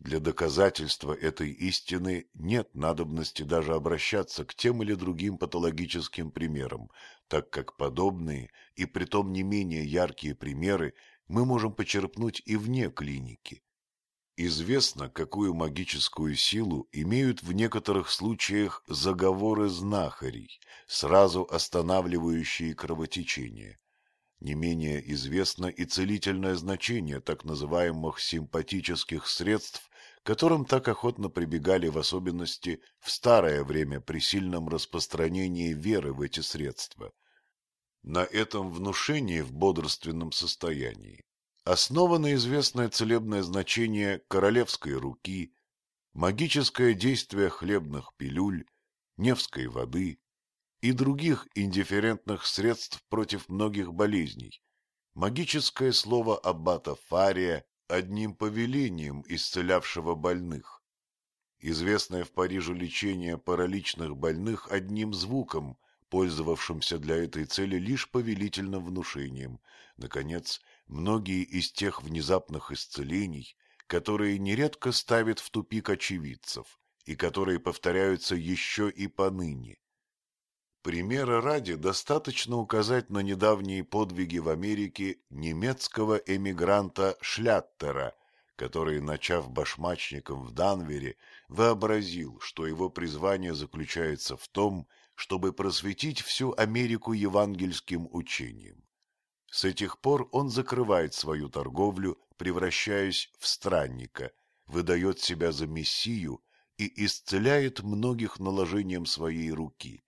Для доказательства этой истины нет надобности даже обращаться к тем или другим патологическим примерам, так как подобные и притом не менее яркие примеры мы можем почерпнуть и вне клиники. Известно, какую магическую силу имеют в некоторых случаях заговоры знахарей, сразу останавливающие кровотечение. Не менее известно и целительное значение так называемых симпатических средств, которым так охотно прибегали в особенности в старое время при сильном распространении веры в эти средства. На этом внушении в бодрственном состоянии основано известное целебное значение королевской руки, магическое действие хлебных пилюль, невской воды и других индифферентных средств против многих болезней. Магическое слово аббата Фария одним повелением исцелявшего больных. Известное в Париже лечение параличных больных одним звуком, пользовавшимся для этой цели лишь повелительным внушением. Наконец, многие из тех внезапных исцелений, которые нередко ставят в тупик очевидцев и которые повторяются еще и поныне. Примера ради достаточно указать на недавние подвиги в Америке немецкого эмигранта Шляттера, который, начав башмачником в Данвере, вообразил, что его призвание заключается в том, чтобы просветить всю Америку евангельским учением. С этих пор он закрывает свою торговлю, превращаясь в странника, выдает себя за мессию и исцеляет многих наложением своей руки.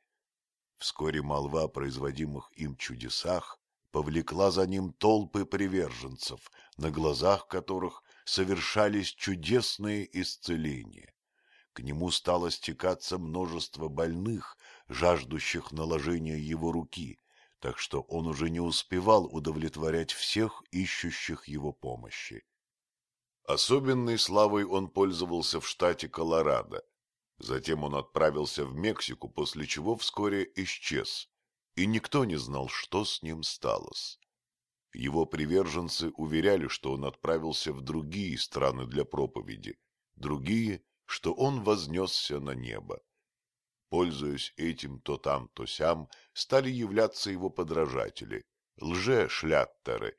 Вскоре молва о производимых им чудесах повлекла за ним толпы приверженцев, на глазах которых совершались чудесные исцеления. К нему стало стекаться множество больных, жаждущих наложения его руки, так что он уже не успевал удовлетворять всех исчущих его помощи. Особенной славой он пользовался в штате Колорадо. Затем он отправился в Мексику, после чего вскоре исчез, и никто не знал, что с ним сталось. Его приверженцы уверяли, что он отправился в другие страны для проповеди, другие, что он вознесся на небо. Пользуясь этим то там, то сям, стали являться его подражатели, лже-шляттеры.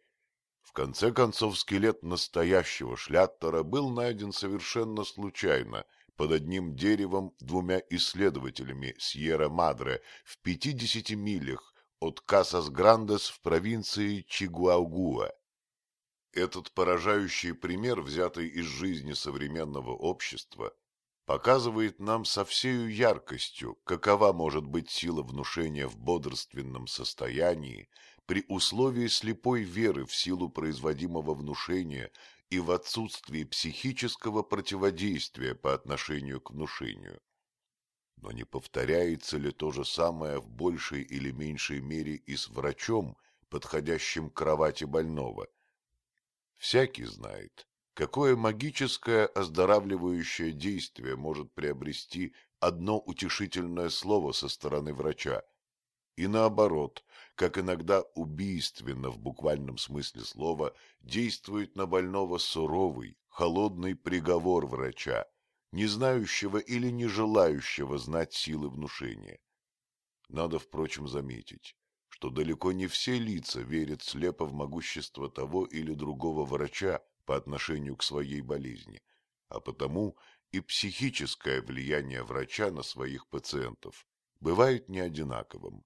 В конце концов, скелет настоящего шляттера был найден совершенно случайно под одним деревом двумя исследователями Сьерра-Мадре в 50 милях от Касас-Грандес в провинции Чигуаугуа. Этот поражающий пример, взятый из жизни современного общества, показывает нам со всею яркостью, какова может быть сила внушения в бодрственном состоянии при условии слепой веры в силу производимого внушения и в отсутствии психического противодействия по отношению к внушению. Но не повторяется ли то же самое в большей или меньшей мере и с врачом, подходящим к кровати больного? Всякий знает, какое магическое оздоравливающее действие может приобрести одно утешительное слово со стороны врача, и наоборот, как иногда убийственно в буквальном смысле слова действует на больного суровый, холодный приговор врача, не знающего или не желающего знать силы внушения. Надо, впрочем, заметить, что далеко не все лица верят слепо в могущество того или другого врача, по отношению к своей болезни, а потому и психическое влияние врача на своих пациентов бывает неодинаковым.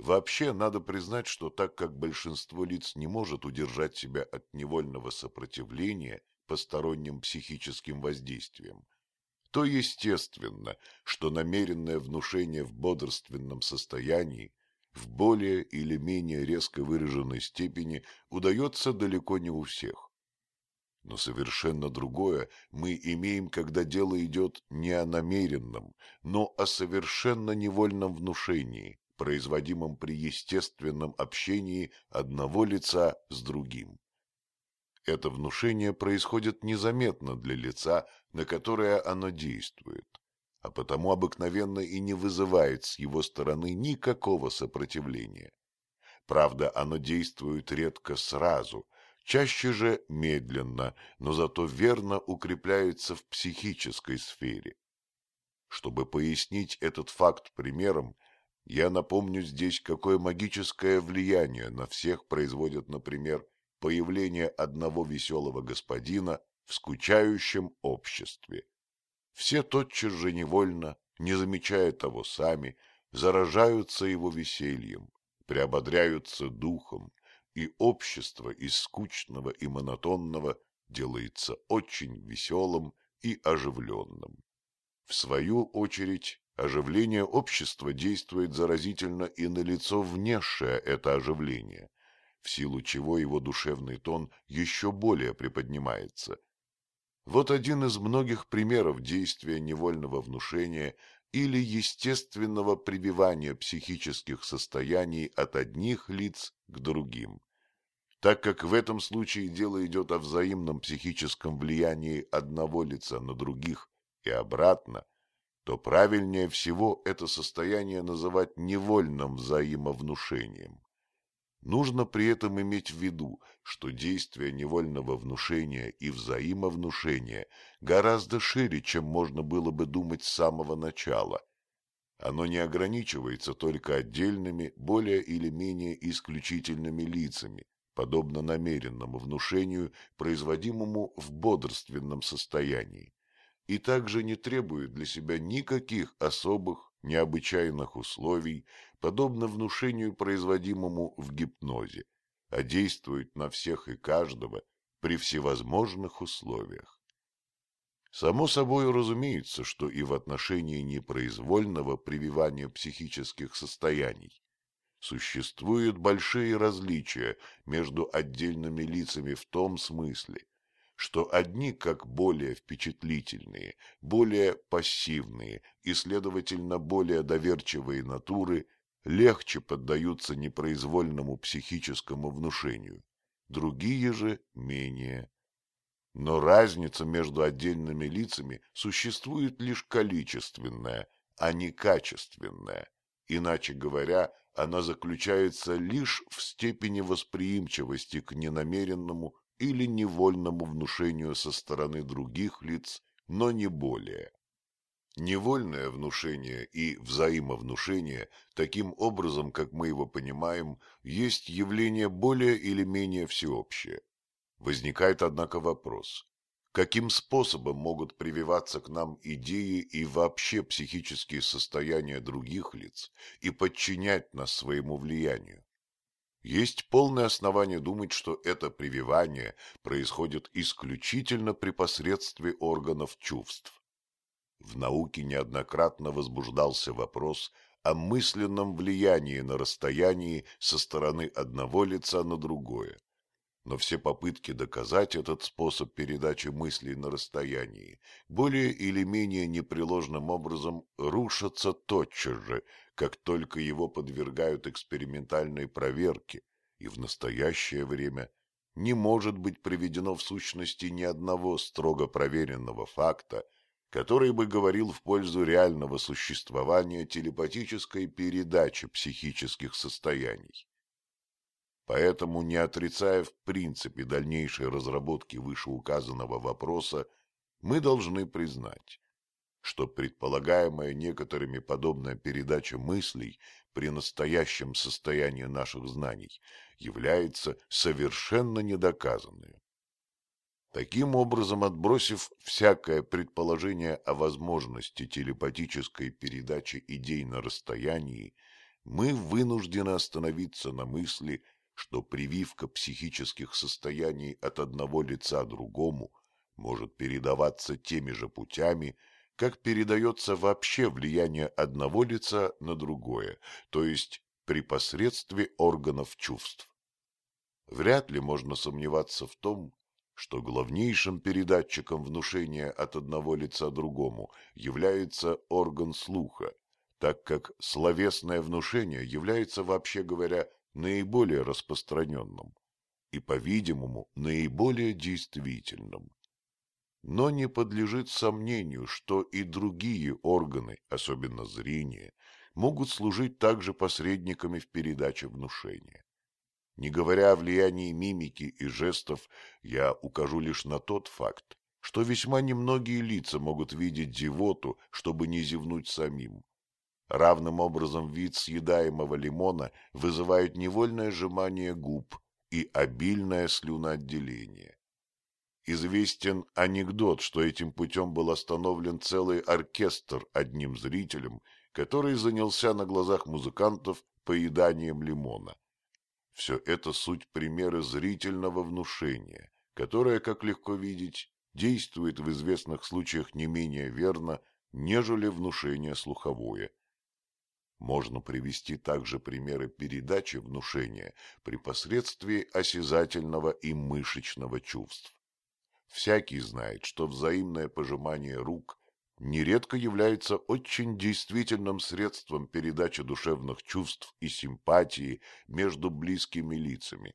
Вообще, надо признать, что так как большинство лиц не может удержать себя от невольного сопротивления посторонним психическим воздействиям, то естественно, что намеренное внушение в бодрственном состоянии в более или менее резко выраженной степени удается далеко не у всех. Но совершенно другое мы имеем, когда дело идет не о намеренном, но о совершенно невольном внушении, производимом при естественном общении одного лица с другим. Это внушение происходит незаметно для лица, на которое оно действует, а потому обыкновенно и не вызывает с его стороны никакого сопротивления. Правда, оно действует редко сразу – чаще же медленно, но зато верно укрепляется в психической сфере. Чтобы пояснить этот факт примером, я напомню здесь, какое магическое влияние на всех производит, например, появление одного веселого господина в скучающем обществе. Все тотчас же невольно, не замечая того сами, заражаются его весельем, приободряются духом, и общество из скучного и монотонного делается очень веселым и оживленным. В свою очередь, оживление общества действует заразительно и на лицо внесшее это оживление, в силу чего его душевный тон еще более приподнимается. Вот один из многих примеров действия невольного внушения или естественного прививания психических состояний от одних лиц к другим. Так как в этом случае дело идет о взаимном психическом влиянии одного лица на других и обратно, то правильнее всего это состояние называть невольным взаимовнушением. Нужно при этом иметь в виду, что действие невольного внушения и взаимовнушения гораздо шире, чем можно было бы думать с самого начала. Оно не ограничивается только отдельными, более или менее исключительными лицами, подобно намеренному внушению, производимому в бодрственном состоянии, и также не требует для себя никаких особых, необычайных условий, подобно внушению, производимому в гипнозе, а действует на всех и каждого при всевозможных условиях. Само собой разумеется, что и в отношении непроизвольного прививания психических состояний существуют большие различия между отдельными лицами в том смысле, что одни, как более впечатлительные, более пассивные и, следовательно, более доверчивые натуры, легче поддаются непроизвольному психическому внушению, другие же менее. Но разница между отдельными лицами существует лишь количественная, а не качественная. Иначе говоря, она заключается лишь в степени восприимчивости к ненамеренному или невольному внушению со стороны других лиц, но не более. Невольное внушение и взаимовнушение, таким образом, как мы его понимаем, есть явление более или менее всеобщее. Возникает, однако, вопрос, каким способом могут прививаться к нам идеи и вообще психические состояния других лиц и подчинять нас своему влиянию. Есть полное основание думать, что это прививание происходит исключительно при посредстве органов чувств. В науке неоднократно возбуждался вопрос о мысленном влиянии на расстоянии со стороны одного лица на другое но все попытки доказать этот способ передачи мыслей на расстоянии более или менее непреложным образом рушатся тотчас же, как только его подвергают экспериментальной проверке, и в настоящее время не может быть приведено в сущности ни одного строго проверенного факта, который бы говорил в пользу реального существования телепатической передачи психических состояний. Поэтому, не отрицая в принципе дальнейшей разработки вышеуказанного вопроса, мы должны признать, что предполагаемая некоторыми подобная передача мыслей при настоящем состоянии наших знаний является совершенно недоказанной. Таким образом, отбросив всякое предположение о возможности телепатической передачи идей на расстоянии, мы вынуждены остановиться на мысли что прививка психических состояний от одного лица другому может передаваться теми же путями, как передается вообще влияние одного лица на другое, то есть при посредстве органов чувств. Вряд ли можно сомневаться в том, что главнейшим передатчиком внушения от одного лица другому является орган слуха, так как словесное внушение является, вообще говоря, наиболее распространенным и, по-видимому, наиболее действительным. Но не подлежит сомнению, что и другие органы, особенно зрение, могут служить также посредниками в передаче внушения. Не говоря о влиянии мимики и жестов, я укажу лишь на тот факт, что весьма немногие лица могут видеть зевоту, чтобы не зевнуть самим. Равным образом вид съедаемого лимона вызывает невольное сжимание губ и обильное слюноотделение. Известен анекдот, что этим путем был остановлен целый оркестр одним зрителем, который занялся на глазах музыкантов поеданием лимона. Все это суть примеры зрительного внушения, которое, как легко видеть, действует в известных случаях не менее верно, нежели внушение слуховое. Можно привести также примеры передачи внушения при посредстве осязательного и мышечного чувств. Всякий знает, что взаимное пожимание рук нередко является очень действительным средством передачи душевных чувств и симпатии между близкими лицами.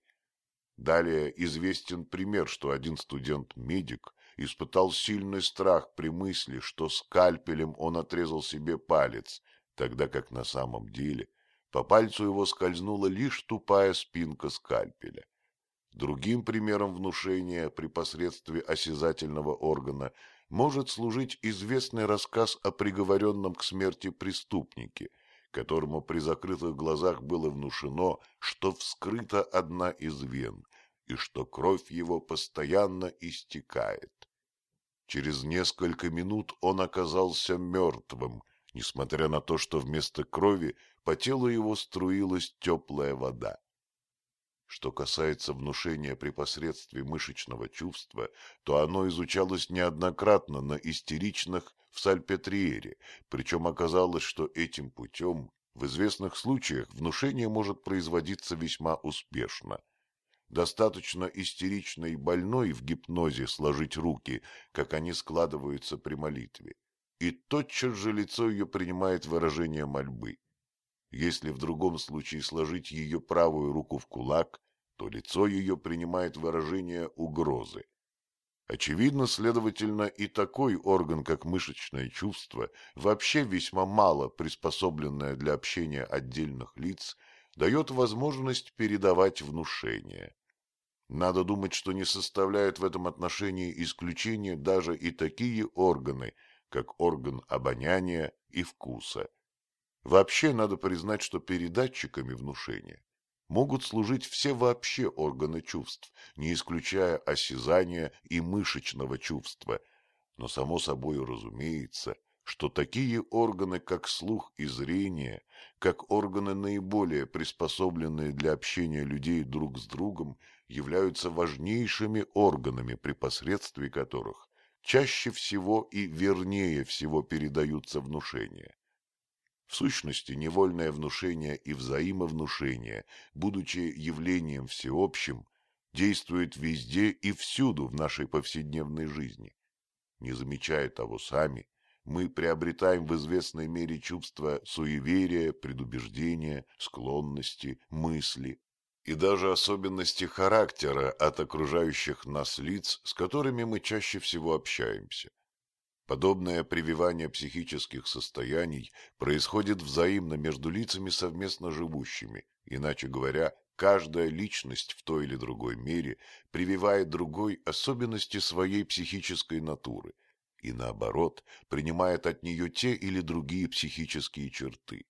Далее известен пример, что один студент-медик испытал сильный страх при мысли, что скальпелем он отрезал себе палец, тогда как на самом деле по пальцу его скользнула лишь тупая спинка скальпеля. Другим примером внушения при посредстве осязательного органа может служить известный рассказ о приговоренном к смерти преступнике, которому при закрытых глазах было внушено, что вскрыта одна из вен и что кровь его постоянно истекает. Через несколько минут он оказался мертвым, несмотря на то, что вместо крови по телу его струилась теплая вода. Что касается внушения при посредстве мышечного чувства, то оно изучалось неоднократно на истеричных в Сальпетриере, причем оказалось, что этим путем в известных случаях внушение может производиться весьма успешно. Достаточно истеричной больной в гипнозе сложить руки, как они складываются при молитве, и тотчас же лицо ее принимает выражение мольбы. Если в другом случае сложить ее правую руку в кулак, то лицо ее принимает выражение угрозы. Очевидно, следовательно, и такой орган, как мышечное чувство, вообще весьма мало приспособленное для общения отдельных лиц, дает возможность передавать внушение. Надо думать, что не составляют в этом отношении исключения даже и такие органы, как орган обоняния и вкуса. Вообще надо признать, что передатчиками внушения могут служить все вообще органы чувств, не исключая осязания и мышечного чувства. Но само собой разумеется, что такие органы, как слух и зрение, как органы наиболее приспособленные для общения людей друг с другом, являются важнейшими органами, при посредстве которых чаще всего и вернее всего передаются внушения. В сущности, невольное внушение и взаимовнушение, будучи явлением всеобщим, действует везде и всюду в нашей повседневной жизни. Не замечая того сами, мы приобретаем в известной мере чувство суеверия, предубеждения, склонности, мысли и даже особенности характера от окружающих нас лиц, с которыми мы чаще всего общаемся. Подобное прививание психических состояний происходит взаимно между лицами совместно живущими, иначе говоря, каждая личность в той или другой мере прививает другой особенности своей психической натуры и, наоборот, принимает от нее те или другие психические черты.